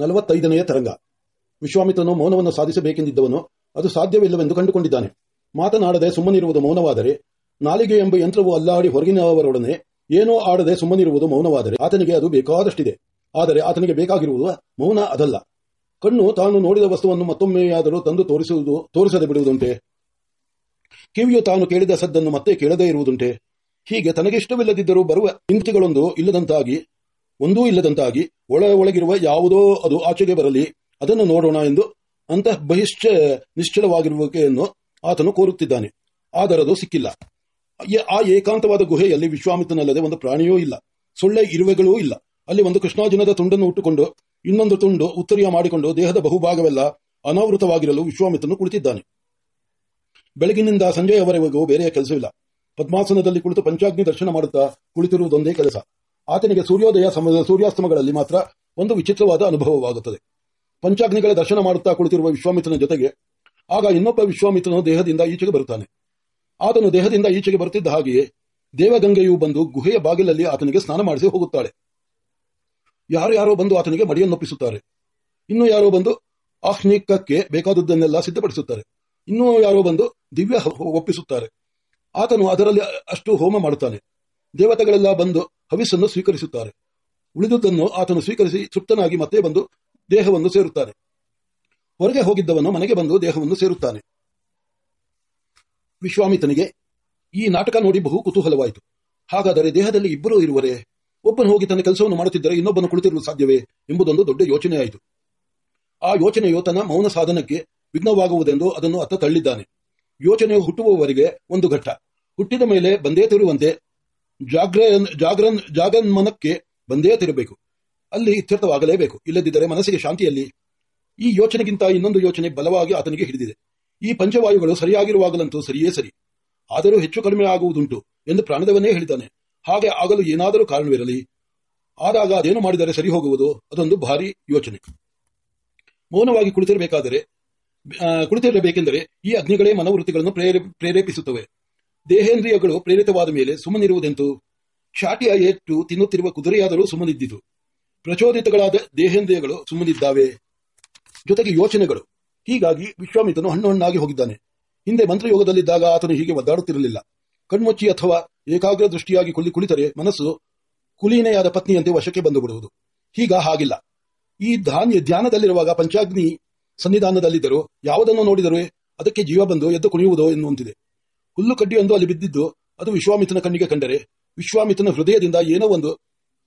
ನಲವತ್ತೈದನೆಯ ತರಂಗ. ವಿಶ್ವಾಮಿತ್ರನು ಮೌನವನ್ನು ಸಾಧಿಸಬೇಕೆಂದಿದ್ದವನು ಅದು ಸಾಧ್ಯವಿಲ್ಲವೆಂದು ಕಂಡುಕೊಂಡಿದ್ದಾನೆ. ಮಾತನಾಡದೆ ಸುಮ್ಮನಿರುವುದು ಮೌನವಾದರೆ, ನಾಲಿಗೆ ಎಂಬ ಯಂತ್ರವು ಅಲ್ಲಾಡಿ ಹೊರಗಿನವರೊಡನೆ ಏನೋ ಆಡದೆ ಸುಮ್ಮನಿರುವುದು ಮೌನವಾದರೆ ಆತನಿಗೆ ಅದು ಬೇಕಾದಷ್ಟಿದೆ. ಆದರೆ ಆತನಿಗೆ ಬೇಕಾಗಿರುವುದು ಮೌನ ಅದಲ್ಲ. ಕಣ್ಣು ತಾನು ನೋಡಿದ ವಸ್ತುವನ್ನು ಮತ್ತೊಮ್ಮೆಯಾದರೂ ತಂದು ತೋರಿಸುವುದು, ತೋರಿಸದೆ ಬಿಡುವುದುಂಟೆ? ಕಿವಿಯು ತಾನು ಕೇಳಿದ ಸದ್ದನ್ನು ಮತ್ತೆ ಕೇಳದೇ ಇರುವುದುಂಟೆ? ಹೀಗೆ ತನಗಿಷ್ಟವಿಲ್ಲದಿದ್ದರೂ ಬರುವ ಇಂತಿಗಳೊಂದು ಇಲ್ಲದಂತಾಗಿ ಒಂದೂ ಇಲ್ಲದಂತಾಗಿ ಒಳ ಒಳಗಿರುವ ಯಾವುದೋ ಅದು ಆಚೆಗೆ ಬರಲಿ, ಅದನ್ನು ನೋಡೋಣ ಎಂದು ಅಂತಃ ಬಹಿಷ್ಠ ನಿಶ್ಚಲವಾಗಿರುವಿಕೆಯನ್ನು ಆತನು ಕೋರುತ್ತಿದ್ದಾನೆ. ಆದರದು ಸಿಕ್ಕಿಲ್ಲ. ಆ ಏಕಾಂತವಾದ ಗುಹೆಯಲ್ಲಿ ವಿಶ್ವಾಮಿತ್ರನಲ್ಲದೆ ಒಂದು ಪ್ರಾಣಿಯೂ ಇಲ್ಲ. ಸೊಳ್ಳೆ ಇರುವೆಗಳೂ ಇಲ್ಲ. ಅಲ್ಲಿ ಒಂದು ಕೃಷ್ಣಾಜಿನದ ತುಂಡನ್ನು ಉಟ್ಟುಕೊಂಡು, ಇನ್ನೊಂದು ತುಂಡು ಉತ್ತರಿಯ ಮಾಡಿಕೊಂಡು ದೇಹದ ಬಹುಭಾಗವೆಲ್ಲ ಅನಾವೃತವಾಗಿರಲು ವಿಶ್ವಾಮಿತ್ರನು ಕುಳಿತಿದ್ದಾನೆ. ಬೆಳಗಿನಿಂದ ಸಂಜೆಯವರೆಗೂ ಬೇರೆಯ ಕೆಲಸವಿಲ್ಲ. ಪದ್ಮಾಸನದಲ್ಲಿ ಕುಳಿತು ಪಂಚಾಗ್ನಿ ದರ್ಶನ ಮಾಡುತ್ತಾ ಕುಳಿತಿರುವುದೊಂದೇ ಕೆಲಸ. ಆತನಿಗೆ ಸೂರ್ಯೋದಯ ಸೂರ್ಯಾಸ್ತಮಗಳಲ್ಲಿ ಮಾತ್ರ ಒಂದು ವಿಚಿತ್ರವಾದ ಅನುಭವವಾಗುತ್ತದೆ. ಪಂಚಾಗ್ನಿಗಳ ದರ್ಶನ ಮಾಡುತ್ತಾ ಕುಳಿತಿರುವ ವಿಶ್ವಾಮಿತ್ರನ ಜೊತೆಗೆ, ಆಗ ಇನ್ನೊಬ್ಬ ವಿಶ್ವಾಮಿತ್ರನು ದೇಹದಿಂದ ಈಚೆಗೆ ಬರುತ್ತಾನೆ. ಆತನು ದೇಹದಿಂದ ಈಚೆಗೆ ಬರುತ್ತಿದ್ದ ಹಾಗೆಯೇ ದೇವಗಂಗೆಯು ಬಂದು ಗುಹೆಯ ಬಾಗಿಲಲ್ಲಿ ಆತನಿಗೆ ಸ್ನಾನ ಮಾಡಿಸಿ ಹೋಗುತ್ತಾಳೆ. ಯಾರು ಯಾರೋ ಬಂದು ಆತನಿಗೆ ಮಡಿಯನ್ನೊಪ್ಪಿಸುತ್ತಾರೆ. ಇನ್ನು ಯಾರೋ ಬಂದು ಆಹ್ನಿಕಕ್ಕೆ ಬೇಕಾದದ್ದನ್ನೆಲ್ಲ ಸಿದ್ಧಪಡಿಸುತ್ತಾರೆ. ಇನ್ನೂ ಯಾರೋ ಬಂದು ದಿವ್ಯ ಒಪ್ಪಿಸುತ್ತಾರೆ. ಆತನು ಅದರಲ್ಲಿ ಅಷ್ಟು ಹೋಮ ಮಾಡುತ್ತಾನೆ. ದೇವತೆಗಳೆಲ್ಲ ಬಂದು ಹವಿಸ್ಸನ್ನು ಸ್ವೀಕರಿಸುತ್ತಾರೆ. ಉಳಿದುದನ್ನು ಆತನು ಸ್ವೀಕರಿಸಿ ತೃಪ್ತನಾಗಿ ಮತ್ತೆ ಬಂದು ದೇಹವನ್ನು ಸೇರುತ್ತಾನೆ ಹೊರಗೆ ಹೋಗಿದ್ದವನು ಮನೆಗೆ ಬಂದು ದೇಹವನ್ನು ಸೇರುತ್ತಾನೆ. ವಿಶ್ವಾಮಿತನಿಗೆ ಈ ನಾಟಕ ನೋಡಿ ಬಹು ಕುತೂಹಲವಾಯಿತು. ಹಾಗಾದರೆ ದೇಹದಲ್ಲಿ ಇಬ್ಬರು ಇರುವರೇ? ಒಬ್ಬನು ಹೋಗಿ ತನ್ನ ಕೆಲಸವನ್ನು ಮಾಡುತ್ತಿದ್ದರೆ ಇನ್ನೊಬ್ಬನು ಕುಳಿತಿರಲು ಸಾಧ್ಯವೇ ಎಂಬುದೊಂದು ದೊಡ್ಡ ಯೋಚನೆಯಾಯಿತು. ಆ ಯೋಚನೆಯು ತನ್ನ ಮೌನ ಸಾಧನಕ್ಕೆ ವಿಘ್ನವಾಗುವುದೆಂದು ಅದನ್ನು ಅತ್ತ ತಳ್ಳಿದ್ದಾನೆ. ಯೋಚನೆಯು ಹುಟ್ಟುವವರೆಗೆ ಒಂದು ಘಟ್ಟ. ಹುಟ್ಟಿದ ಮೇಲೆ ಬಂದೇ ತಿರುವಂತೆ ಜಾಗ್ರ ಜಾಗ್ರನ್ ಜಾಗನ್ಮನಕ್ಕೆ ಬಂದೇ ತಿರಬೇಕು. ಅಲ್ಲಿ ಇತ್ಯರ್ಥವಾಗಲೇಬೇಕು. ಇಲ್ಲದಿದ್ದರೆ ಮನಸ್ಸಿಗೆ ಶಾಂತಿಯಲ್ಲಿ ಈ ಯೋಚನೆಗಿಂತ ಇನ್ನೊಂದು ಯೋಚನೆ ಬಲವಾಗಿ ಆತನಿಗೆ ಹಿಡಿದಿದೆ. ಈ ಪಂಚವಾಯುಗಳು ಸರಿಯಾಗಿರುವಾಗಲಂತೂ ಸರಿಯೇ ಸರಿ. ಆದರೂ ಹೆಚ್ಚು ಕಡಿಮೆ ಆಗುವುದುಂಟು ಎಂದು ಪ್ರಾಣದವನೇ ಹೇಳಿದ್ದಾನೆ. ಹಾಗೆ ಆಗಲು ಏನಾದರೂ ಕಾರಣವಿರಲಿ. ಆದಾಗ ಅದೇನು ಮಾಡಿದರೆ ಸರಿ ಹೋಗುವುದು? ಅದೊಂದು ಭಾರಿ ಯೋಚನೆ. ಮೌನವಾಗಿ ಕುಳಿತಿರಬೇಕಾದರೆ ಕುಳಿತಿರಬೇಕೆಂದರೆ ಈ ಅಗ್ನಿಗಳೇ ಮನೋವೃತ್ತಿಗಳನ್ನು ಪ್ರೇರೇ, ಪ್ರೇರೇಪಿಸುತ್ತವೆ. ದೇಹೇಂದ್ರಿಯಗಳು ಪ್ರೇರಿತವಾದ ಮೇಲೆ ಸುಮ್ಮನಿರುವುದೆಂತು? ಶಾಟಿಯ ಏಟು ತಿನ್ನುತ್ತಿರುವ ಕುದುರೆಯಾದರೂ ಸುಮ್ಮನಿದ್ದಿತು. ಪ್ರಚೋದಿತಗಳಾದ ದೇಹೇಂದ್ರಿಯಗಳು ಸುಮ್ಮನಿದ್ದಾವೆ. ಜೊತೆಗೆ ಯೋಚನೆಗಳು. ಹೀಗಾಗಿ ವಿಶ್ವಾಮಿತನು ಹಣ್ಣು ಹಣ್ಣಾಗಿ ಹೋಗಿದ್ದಾನೆ. ಹಿಂದೆ ಮಂತ್ರಯೋಗದಲ್ಲಿದ್ದಾಗ ಆತನು ಹೀಗೆ ಒದ್ದಾಡುತ್ತಿರಲಿಲ್ಲ. ಕಣ್ಮುಚ್ಚಿ ಅಥವಾ ಏಕಾಗ್ರ ದೃಷ್ಟಿಯಾಗಿ ಕುಳಿ ಕುಳಿತರೆ ಮನಸ್ಸು ಕುಲೀನೆಯಾದ ಪತ್ನಿಯಂತೆ ವಶಕ್ಕೆ ಬಂದು ಬಿಡುವುದು ಹೀಗ ಹಾಗಿಲ್ಲ. ಈ ಧಾನ್ಯ ಧ್ಯಾನದಲ್ಲಿರುವಾಗ ಪಂಚಾಗ್ನಿ ಸನ್ನಿಧಾನದಲ್ಲಿದ್ದರೂ ಯಾವುದನ್ನು ನೋಡಿದರೂ ಅದಕ್ಕೆ ಜೀವ ಬಂದು ಎದ್ದು ಕುಣಿಯುವುದೋ ಎನ್ನುವಂತಿದೆ. ಹುಲ್ಲು ಕಡ್ಡಿಯೊಂದು ಅಲ್ಲಿ ಬಿದ್ದಿದ್ದು, ಅದು ವಿಶ್ವಾಮಿತ್ರನ ಕಣ್ಣಿಗೆ ಕಂಡರೆ. ವಿಶ್ವಾಮಿತ್ರನ ಹೃದಯದಿಂದ ಏನೋ ಒಂದು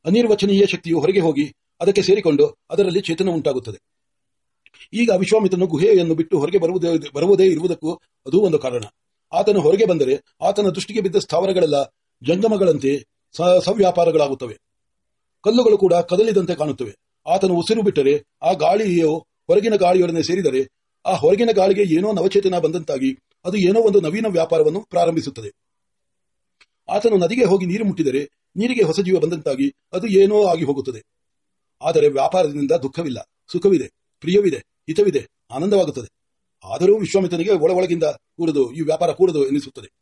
ಅನಿರ್ವಚನೀಯ ಶಕ್ತಿಯು ಹೊರಗೆ ಹೋಗಿ ಅದಕ್ಕೆ ಸೇರಿಕೊಂಡು ಅದರಲ್ಲಿ ಚೇತನ ಉಂಟಾಗುತ್ತದೆ. ಈಗ ವಿಶ್ವಾಮಿತ್ರನು ಗುಹೆಯನ್ನು ಬಿಟ್ಟು ಹೊರಗೆ ಬರುವುದೇ ಬರುವುದೇ ಇರುವುದಕ್ಕೂ ಅದು ಒಂದು ಕಾರಣ. ಆತನು ಹೊರಗೆ ಬಂದರೆ ಆತನ ದೃಷ್ಟಿಗೆ ಬಿದ್ದ ಸ್ಥಾವರಗಳೆಲ್ಲ ಜಂಗಮಗಳಂತೆ ಸವ್ಯಾಪಾರಗಳಾಗುತ್ತವೆ. ಕಲ್ಲುಗಳು ಕೂಡ ಕದಲಿದಂತೆ ಕಾಣುತ್ತವೆ. ಆತನು ಉಸಿರು ಬಿಟ್ಟರೆ ಆ ಗಾಳಿಯು ಹೊರಗಿನ ಗಾಳಿಯೊಡನೆ ಸೇರಿದರೆ ಆ ಹೊರಗಿನ ಗಾಳಿಗೆ ಏನೋ ನವಚೇತನ ಬಂದಂತಾಗಿ ಅದು ಏನೋ ಒಂದು ನವೀನ ವ್ಯಾಪಾರವನ್ನು ಪ್ರಾರಂಭಿಸುತ್ತದೆ. ಆತನು ನದಿಗೆ ಹೋಗಿ ನೀರು ಮುಟ್ಟಿದರೆ ನೀರಿಗೆ ಹೊಸ ಜೀವ ಬಂದಂತಾಗಿ ಅದು ಏನೋ ಆಗಿ ಹೋಗುತ್ತದೆ. ಆದರೆ ವ್ಯಾಪಾರದಿಂದ ದುಃಖವಿಲ್ಲ, ಸುಖವಿದೆ, ಪ್ರಿಯವಿದೆ, ಹಿತವಿದೆ, ಆನಂದವಾಗುತ್ತದೆ. ಆದರೂ ವಿಶ್ವಾಮಿತ್ರನಿಗೆ ಒಳ ಒಳಗಿಂದ ಕೂಡದು ಈ ವ್ಯಾಪಾರ ಕೂಡದು ಎನಿಸುತ್ತದೆ.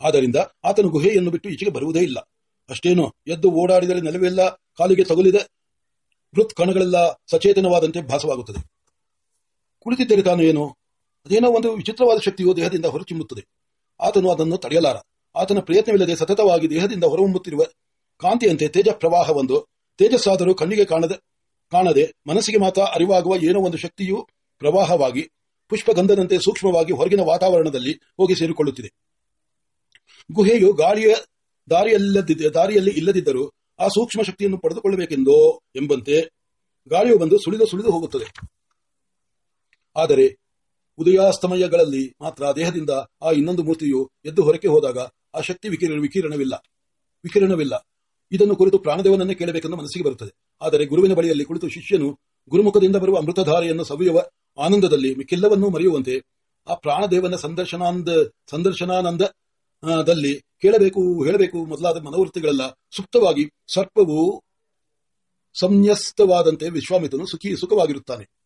ಆದ್ದರಿಂದ ಆತನು ಗುಹೆಯನ್ನು ಬಿಟ್ಟು ಈಚೆಗೆ ಬರುವುದೇ ಇಲ್ಲ. ಅಷ್ಟೇನೋ, ಎದ್ದು ಓಡಾಡಿದರೆ ನೆಲವೆಲ್ಲ ಕಾಲಿಗೆ ತಗುಲಿದೆ ಮೃತ್ ಕಣಗಳೆಲ್ಲ ಸಚೇತನವಾದಂತೆ ಭಾಸವಾಗುತ್ತದೆ. ಕುಳಿತಿದ್ದರೆ ತಾನು ಏನು? ಅದೇನೋ ಒಂದು ವಿಚಿತ್ರವಾದ ಶಕ್ತಿಯು ದೇಹದಿಂದ ಹೊರಚಿಮ್ಮುತ್ತದೆ. ಆತನು ಅದನ್ನು ತಡೆಯಲಾರ. ಆತನ ಪ್ರಯತ್ನವಿಲ್ಲದೆ ಸತತವಾಗಿ ದೇಹದಿಂದ ಹೊರಹೊಮ್ಮುತ್ತಿರುವ ಕಾಂತಿಯಂತೆ ತೇಜ ಪ್ರವಾಹವೊಂದು ತೇಜಸ್ಸಾದರೂ ಕಣ್ಣಿಗೆ ಕಾಣದೆ ಕಾಣದೆ ಮನಸ್ಸಿಗೆ ಮಾತ್ರ ಅರಿವಾಗುವ ಏನೋ ಒಂದು ಶಕ್ತಿಯು ಪ್ರವಾಹವಾಗಿ, ಪುಷ್ಪಗಂಧದಂತೆ ಸೂಕ್ಷ್ಮವಾಗಿ ಹೊರಗಿನ ವಾತಾವರಣದಲ್ಲಿ ಹೋಗಿ ಸೇರಿಕೊಳ್ಳುತ್ತಿದೆ. ಗುಹೆಯು ಗಾಳಿಯ ದಾರಿಯಲ್ಲದಿದ್ದ ದಾರಿಯಲ್ಲಿ ಇಲ್ಲದಿದ್ದರೂ ಆ ಸೂಕ್ಷ್ಮ ಶಕ್ತಿಯನ್ನು ಪಡೆದುಕೊಳ್ಳಬೇಕೆಂದೋ ಎಂಬಂತೆ ಗಾಳಿಯು ಬಂದು ಸುಳಿದು ಸುಳಿದು ಹೋಗುತ್ತದೆ. ಆದರೆ ಉದಯಾಸ್ತಮಯಗಳಲ್ಲಿ ಮಾತ್ರ ದೇಹದಿಂದ ಆ ಇನ್ನೊಂದು ಮೂರ್ತಿಯು ಎದ್ದು ಹೊರಕೆ ಹೋದಾಗ ಆ ಶಕ್ತಿ ವಿಕಿರಣ ವಿಕಿರಣವಿಲ್ಲ. ವಿಕಿರಣವಿಲ್ಲ. ಇದನ್ನು ಕುರಿತು ಪ್ರಾಣದೇವನನ್ನೇ ಕೇಳಬೇಕೆಂದು ಮನಸ್ಸಿಗೆ ಬರುತ್ತದೆ. ಆದರೆ ಗುರುವಿನ ಬಳಿಯಲ್ಲಿ ಕುಳಿತು ಶಿಷ್ಯನು ಗುರುಮುಖದಿಂದ ಬರುವ ಅಮೃತಧಾರೆಯನ್ನು ಸವಿಯುವ ಆನಂದದಲ್ಲಿ ಮಿಕ್ಕೆಲ್ಲವನ್ನೂ ಮರೆಯುವಂತೆ ಆ ಪ್ರಾಣದೇವನ ಸಂದರ್ಶನಾನಂದ ಸಂದರ್ಶನಾನಂದ ಆ, ದಲ್ಲಿ ಕೇಳಬೇಕು ಹೇಳಬೇಕು ಮೊದಲಾದ ಮನೋವೃತ್ತಿಗಳೆಲ್ಲ ಸುಪ್ತವಾಗಿ ಸರ್ಪವು ಸಂನ್ಯಸ್ತವಾದಂತೆ ವಿಶ್ವಾಮಿತನು ಸುಖಿ ಸುಖವಾಗಿರುತ್ತಾನೆ.